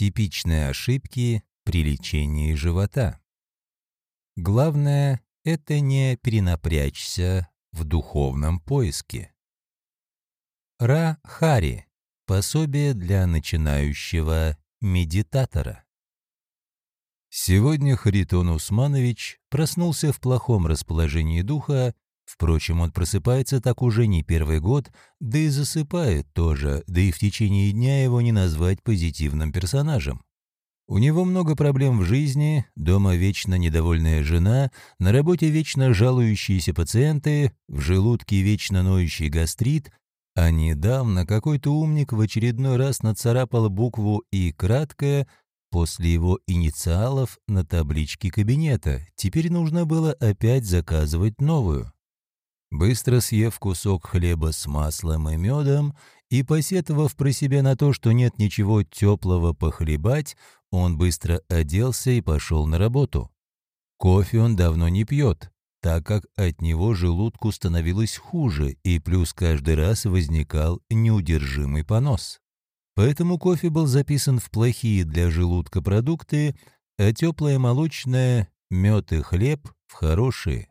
Типичные ошибки при лечении живота. Главное – это не перенапрячься в духовном поиске. Ра Хари – пособие для начинающего медитатора. Сегодня Харитон Усманович проснулся в плохом расположении духа, впрочем, он просыпается так уже не первый год, да и засыпает тоже, да и в течение дня его не назвать позитивным персонажем. У него много проблем в жизни, дома вечно недовольная жена, на работе вечно жалующиеся пациенты, в желудке вечно ноющий гастрит, а недавно какой-то умник в очередной раз нацарапал букву «И» краткое после его инициалов на табличке кабинета. Теперь нужно было опять заказывать новую. Быстро съев кусок хлеба с маслом и медом и посетовав про себя на то, что нет ничего теплого похлебать, он быстро оделся и пошел на работу. Кофе он давно не пьет, так как от него желудку становилось хуже, и плюс каждый раз возникал неудержимый понос. Поэтому кофе был записан в плохие для желудка продукты, а теплое молочное, мед и хлеб в хорошие.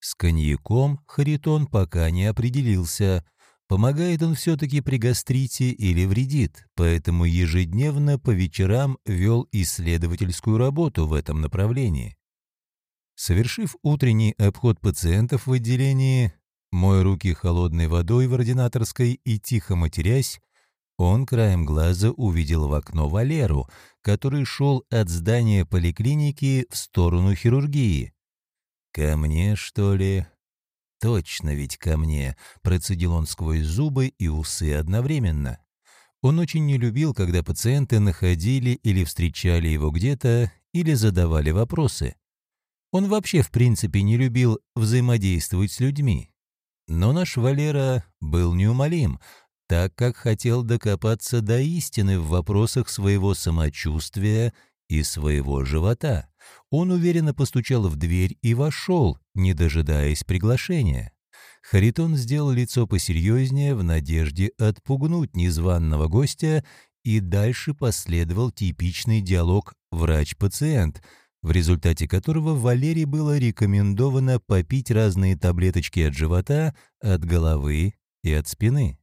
С коньяком Харитон пока не определился – Помогает он все-таки при гастрите или вредит, поэтому ежедневно по вечерам вел исследовательскую работу в этом направлении. Совершив утренний обход пациентов в отделении, мой руки холодной водой в ординаторской и тихо матерясь, он краем глаза увидел в окно Валеру, который шел от здания поликлиники в сторону хирургии. «Ко мне, что ли?» «Точно ведь ко мне!» — процедил он сквозь зубы и усы одновременно. Он очень не любил, когда пациенты находили или встречали его где-то, или задавали вопросы. Он вообще, в принципе, не любил взаимодействовать с людьми. Но наш Валера был неумолим, так как хотел докопаться до истины в вопросах своего самочувствия и своего живота. Он уверенно постучал в дверь и вошел, не дожидаясь приглашения. Харитон сделал лицо посерьезнее в надежде отпугнуть незваного гостя, и дальше последовал типичный диалог врач-пациент, в результате которого Валерии было рекомендовано попить разные таблеточки от живота, от головы и от спины.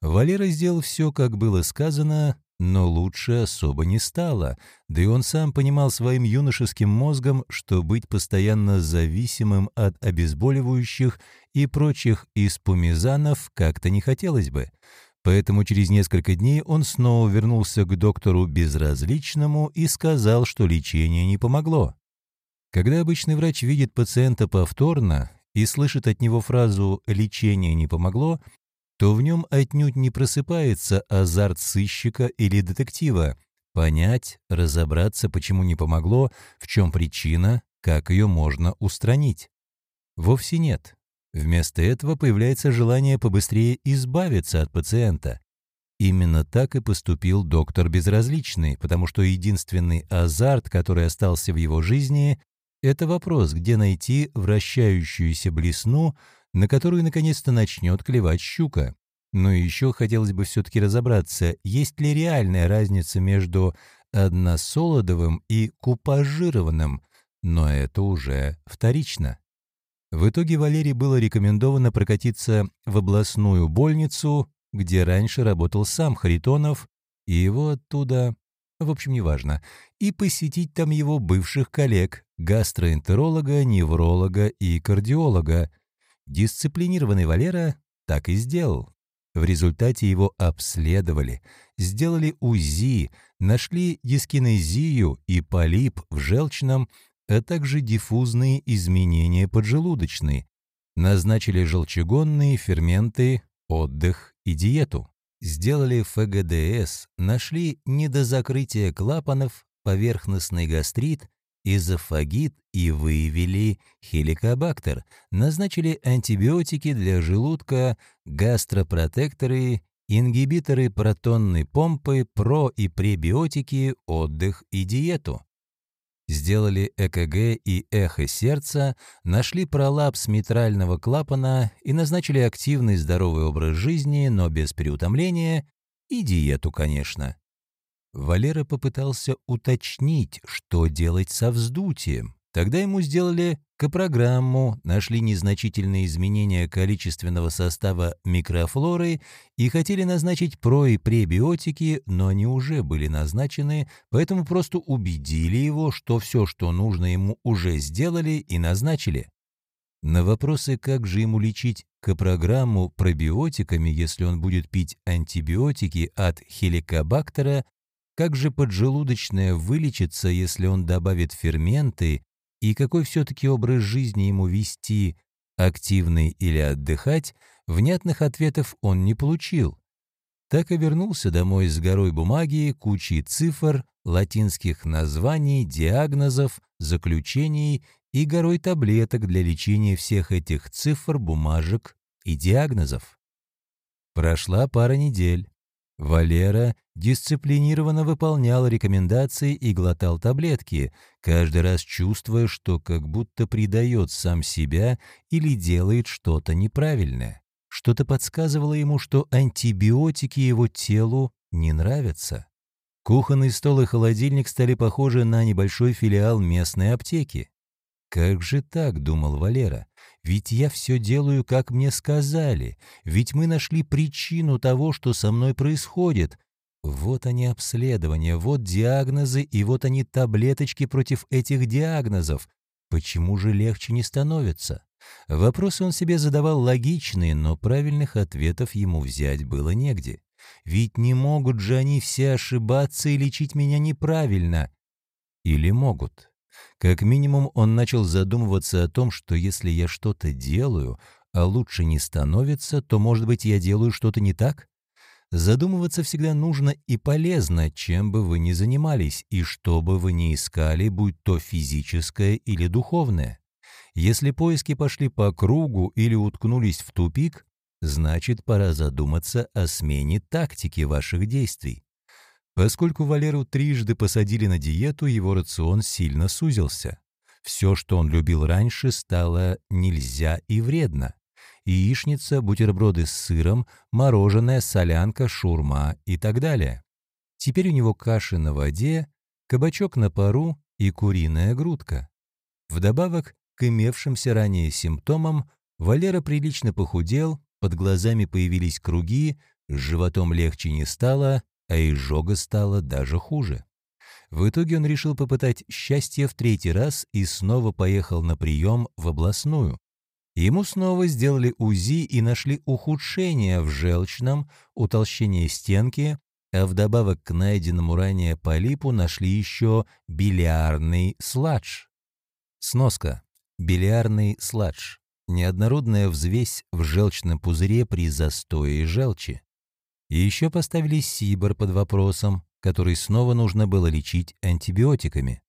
Валера сделал все, как было сказано, но лучше особо не стало, да и он сам понимал своим юношеским мозгом, что быть постоянно зависимым от обезболивающих и прочих испумизанов как-то не хотелось бы. Поэтому через несколько дней он снова вернулся к доктору безразличному и сказал, что лечение не помогло. Когда обычный врач видит пациента повторно и слышит от него фразу «лечение не помогло», то в нем отнюдь не просыпается азарт сыщика или детектива. Понять, разобраться, почему не помогло, в чем причина, как ее можно устранить. Вовсе нет. Вместо этого появляется желание побыстрее избавиться от пациента. Именно так и поступил доктор Безразличный, потому что единственный азарт, который остался в его жизни, это вопрос, где найти вращающуюся блесну, на которую наконец-то начнет клевать щука. Но еще хотелось бы все-таки разобраться, есть ли реальная разница между односолодовым и купажированным, но это уже вторично. В итоге Валерии было рекомендовано прокатиться в областную больницу, где раньше работал сам Харитонов, и его оттуда, в общем, неважно, и посетить там его бывших коллег, гастроэнтеролога, невролога и кардиолога, Дисциплинированный Валера так и сделал. В результате его обследовали, сделали УЗИ, нашли дискинезию и полип в желчном, а также диффузные изменения поджелудочной, назначили желчегонные ферменты, отдых и диету. Сделали ФГДС, нашли недозакрытие клапанов, поверхностный гастрит эзофагит и выявили хеликобактер, назначили антибиотики для желудка, гастропротекторы, ингибиторы протонной помпы, про- и пребиотики, отдых и диету. Сделали ЭКГ и эхо сердца, нашли пролапс митрального клапана и назначили активный здоровый образ жизни, но без переутомления, и диету, конечно. Валера попытался уточнить, что делать со вздутием. Тогда ему сделали К-программу, нашли незначительные изменения количественного состава микрофлоры и хотели назначить про- и пребиотики, но они уже были назначены, поэтому просто убедили его, что все, что нужно ему, уже сделали и назначили. На вопросы, как же ему лечить К-программу пробиотиками, если он будет пить антибиотики от хеликобактера, как же поджелудочная вылечится, если он добавит ферменты, и какой все-таки образ жизни ему вести, активный или отдыхать, внятных ответов он не получил. Так и вернулся домой с горой бумаги, кучей цифр, латинских названий, диагнозов, заключений и горой таблеток для лечения всех этих цифр, бумажек и диагнозов. Прошла пара недель. Валера дисциплинированно выполнял рекомендации и глотал таблетки, каждый раз чувствуя, что как будто предает сам себя или делает что-то неправильное. Что-то подсказывало ему, что антибиотики его телу не нравятся. Кухонный стол и холодильник стали похожи на небольшой филиал местной аптеки. «Как же так?» — думал Валера. «Ведь я все делаю, как мне сказали. Ведь мы нашли причину того, что со мной происходит. Вот они обследования, вот диагнозы и вот они таблеточки против этих диагнозов. Почему же легче не становится?» Вопросы он себе задавал логичные, но правильных ответов ему взять было негде. Ведь не могут же они все ошибаться и лечить меня неправильно. Или могут? Как минимум он начал задумываться о том, что если я что-то делаю, а лучше не становится, то, может быть, я делаю что-то не так? Задумываться всегда нужно и полезно, чем бы вы ни занимались и что бы вы ни искали, будь то физическое или духовное. Если поиски пошли по кругу или уткнулись в тупик, значит, пора задуматься о смене тактики ваших действий. Поскольку Валеру трижды посадили на диету, его рацион сильно сузился. Все, что он любил раньше, стало нельзя и вредно. Яичница, бутерброды с сыром, мороженое, солянка, шурма и так далее. Теперь у него каши на воде, кабачок на пару и куриная грудка. Вдобавок к имевшимся ранее симптомам, Валера прилично похудел, под глазами появились круги, с животом легче не стало, а изжога стала даже хуже. В итоге он решил попытать счастье в третий раз и снова поехал на прием в областную. Ему снова сделали УЗИ и нашли ухудшение в желчном, утолщение стенки, а вдобавок к найденному ранее полипу нашли еще билиарный сладж. Сноска. Билиарный сладж. Неоднородная взвесь в желчном пузыре при застое желчи. И еще поставили Сибор под вопросом, который снова нужно было лечить антибиотиками.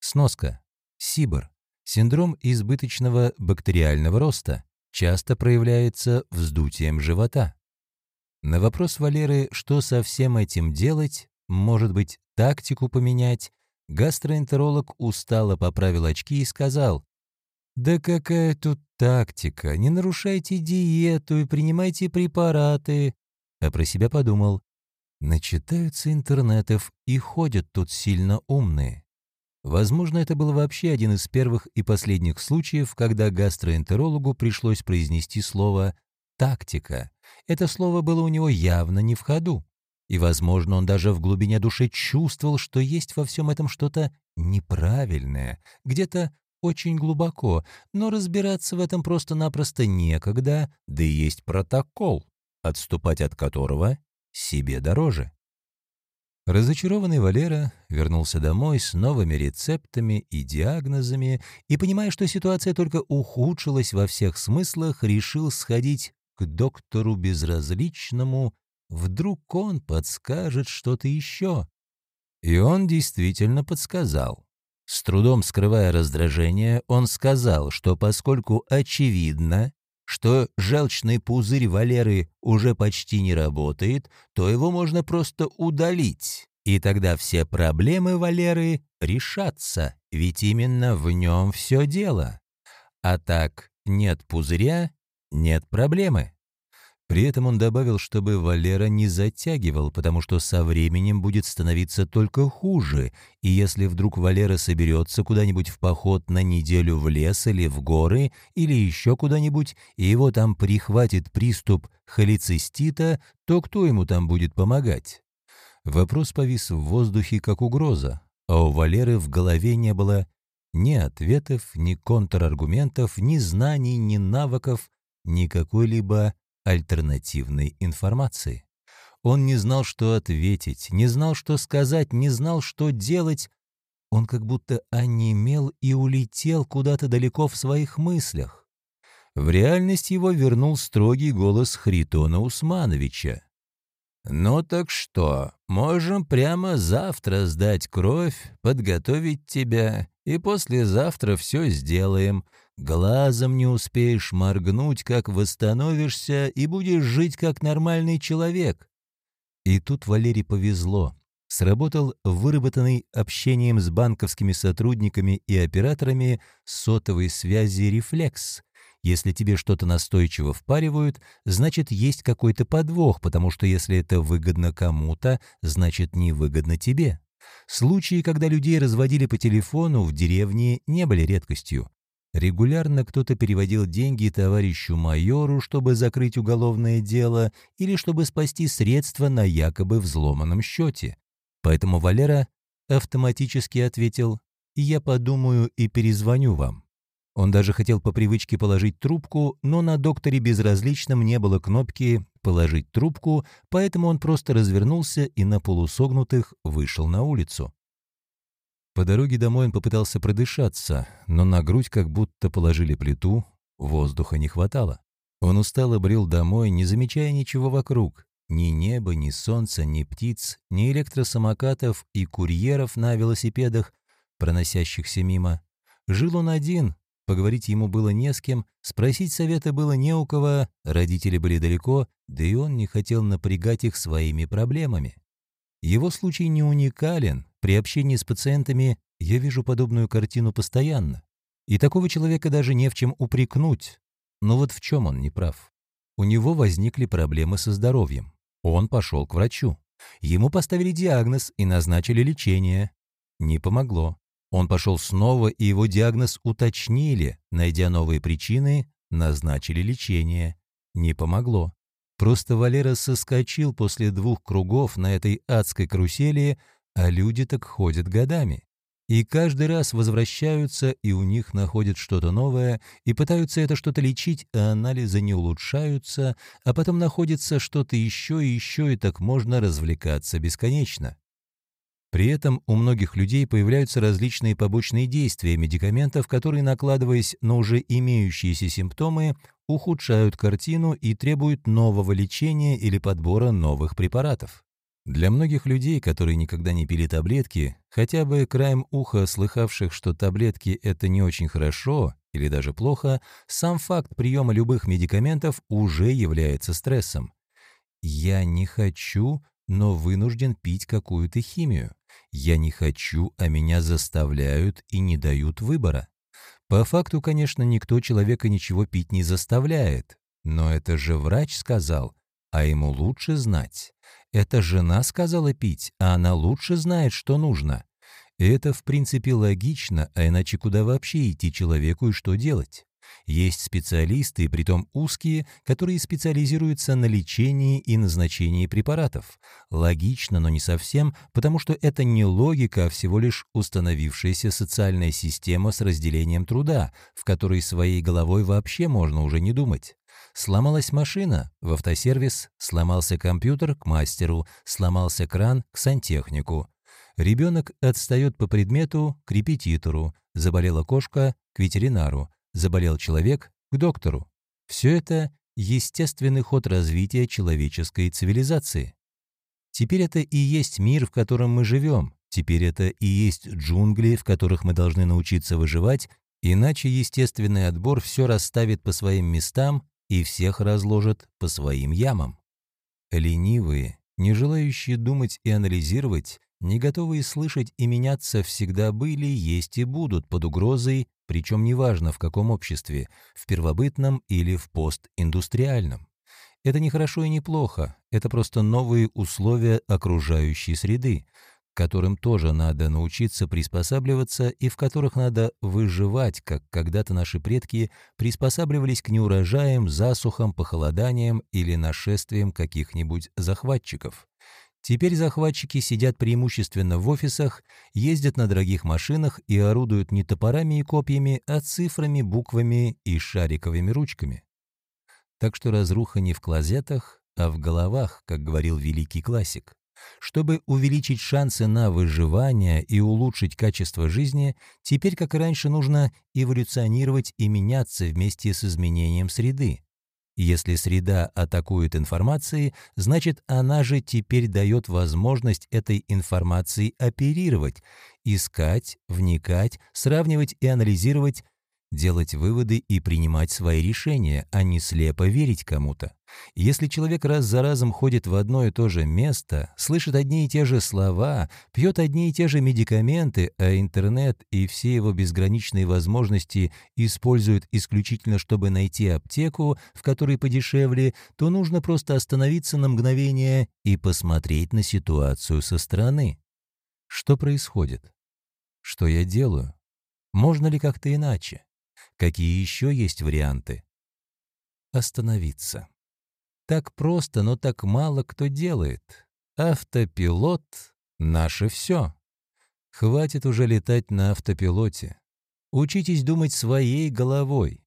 Сноска. Сибор. Синдром избыточного бактериального роста. Часто проявляется вздутием живота. На вопрос Валеры, что со всем этим делать, может быть, тактику поменять, гастроэнтеролог устало поправил очки и сказал, «Да какая тут тактика, не нарушайте диету и принимайте препараты, а про себя подумал, начитаются интернетов и ходят тут сильно умные. Возможно, это был вообще один из первых и последних случаев, когда гастроэнтерологу пришлось произнести слово «тактика». Это слово было у него явно не в ходу. И, возможно, он даже в глубине души чувствовал, что есть во всем этом что-то неправильное, где-то очень глубоко, но разбираться в этом просто-напросто некогда, да и есть протокол отступать от которого себе дороже. Разочарованный Валера вернулся домой с новыми рецептами и диагнозами и, понимая, что ситуация только ухудшилась во всех смыслах, решил сходить к доктору безразличному, вдруг он подскажет что-то еще. И он действительно подсказал. С трудом скрывая раздражение, он сказал, что поскольку очевидно, что желчный пузырь Валеры уже почти не работает, то его можно просто удалить. И тогда все проблемы Валеры решатся, ведь именно в нем все дело. А так нет пузыря — нет проблемы. При этом он добавил, чтобы Валера не затягивал, потому что со временем будет становиться только хуже, и если вдруг Валера соберется куда-нибудь в поход на неделю в лес или в горы, или еще куда-нибудь, и его там прихватит приступ холецистита, то кто ему там будет помогать? Вопрос повис в воздухе, как угроза, а у Валеры в голове не было ни ответов, ни контраргументов, ни знаний, ни навыков, ни какой-либо альтернативной информации. Он не знал, что ответить, не знал, что сказать, не знал, что делать. Он как будто онемел и улетел куда-то далеко в своих мыслях. В реальность его вернул строгий голос Хритона Усмановича. «Ну так что, можем прямо завтра сдать кровь, подготовить тебя, и послезавтра все сделаем. Глазом не успеешь моргнуть, как восстановишься, и будешь жить как нормальный человек». И тут Валерий повезло. Сработал выработанный общением с банковскими сотрудниками и операторами сотовой связи рефлекс. Если тебе что-то настойчиво впаривают, значит, есть какой-то подвох, потому что если это выгодно кому-то, значит, невыгодно тебе. Случаи, когда людей разводили по телефону в деревне, не были редкостью. Регулярно кто-то переводил деньги товарищу майору, чтобы закрыть уголовное дело или чтобы спасти средства на якобы взломанном счете. Поэтому Валера автоматически ответил «Я подумаю и перезвоню вам». Он даже хотел по привычке положить трубку, но на докторе безразличном не было кнопки «положить трубку», поэтому он просто развернулся и на полусогнутых вышел на улицу. По дороге домой он попытался продышаться, но на грудь как будто положили плиту, воздуха не хватало. Он устало брел домой, не замечая ничего вокруг. Ни неба, ни солнца, ни птиц, ни электросамокатов и курьеров на велосипедах, проносящихся мимо. Жил он один, поговорить ему было не с кем, спросить совета было не у кого, родители были далеко, да и он не хотел напрягать их своими проблемами. Его случай не уникален, при общении с пациентами я вижу подобную картину постоянно. И такого человека даже не в чем упрекнуть. Но вот в чем он не прав. У него возникли проблемы со здоровьем. Он пошел к врачу. Ему поставили диагноз и назначили лечение. Не помогло. Он пошел снова, и его диагноз уточнили. Найдя новые причины, назначили лечение. Не помогло. Просто Валера соскочил после двух кругов на этой адской карусели, а люди так ходят годами. И каждый раз возвращаются, и у них находят что-то новое, и пытаются это что-то лечить, а анализы не улучшаются, а потом находится что-то еще и еще, и так можно развлекаться бесконечно. При этом у многих людей появляются различные побочные действия медикаментов, которые, накладываясь на уже имеющиеся симптомы, ухудшают картину и требуют нового лечения или подбора новых препаратов. Для многих людей, которые никогда не пили таблетки, хотя бы краем уха слыхавших, что таблетки – это не очень хорошо или даже плохо, сам факт приема любых медикаментов уже является стрессом. «Я не хочу, но вынужден пить какую-то химию. Я не хочу, а меня заставляют и не дают выбора». По факту, конечно, никто человека ничего пить не заставляет, но это же врач сказал, а ему лучше знать. Это жена сказала пить, а она лучше знает, что нужно. Это, в принципе, логично, а иначе куда вообще идти человеку и что делать? Есть специалисты, притом узкие, которые специализируются на лечении и назначении препаратов. Логично, но не совсем, потому что это не логика, а всего лишь установившаяся социальная система с разделением труда, в которой своей головой вообще можно уже не думать. Сломалась машина – в автосервис, сломался компьютер – к мастеру, сломался кран – к сантехнику. Ребенок отстает по предмету – к репетитору, заболела кошка – к ветеринару, заболел человек – к доктору. Все это – естественный ход развития человеческой цивилизации. Теперь это и есть мир, в котором мы живем. Теперь это и есть джунгли, в которых мы должны научиться выживать, иначе естественный отбор все расставит по своим местам и всех разложат по своим ямам. Ленивые, не желающие думать и анализировать, не готовые слышать и меняться всегда были, есть и будут под угрозой, причем неважно в каком обществе, в первобытном или в постиндустриальном. Это не хорошо и не плохо, это просто новые условия окружающей среды, к которым тоже надо научиться приспосабливаться и в которых надо выживать, как когда-то наши предки приспосабливались к неурожаям, засухам, похолоданиям или нашествиям каких-нибудь захватчиков. Теперь захватчики сидят преимущественно в офисах, ездят на дорогих машинах и орудуют не топорами и копьями, а цифрами, буквами и шариковыми ручками. Так что разруха не в клозетах, а в головах, как говорил великий классик. Чтобы увеличить шансы на выживание и улучшить качество жизни, теперь, как и раньше, нужно эволюционировать и меняться вместе с изменением среды. Если среда атакует информацией, значит, она же теперь дает возможность этой информацией оперировать, искать, вникать, сравнивать и анализировать, делать выводы и принимать свои решения, а не слепо верить кому-то. Если человек раз за разом ходит в одно и то же место, слышит одни и те же слова, пьет одни и те же медикаменты, а интернет и все его безграничные возможности используют исключительно, чтобы найти аптеку, в которой подешевле, то нужно просто остановиться на мгновение и посмотреть на ситуацию со стороны. Что происходит? Что я делаю? Можно ли как-то иначе? Какие еще есть варианты? Остановиться. Так просто, но так мало кто делает. Автопилот — наше все. Хватит уже летать на автопилоте. Учитесь думать своей головой.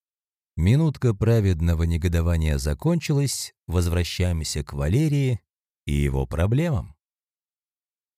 Минутка праведного негодования закончилась, возвращаемся к Валерии и его проблемам.